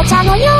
お茶のよう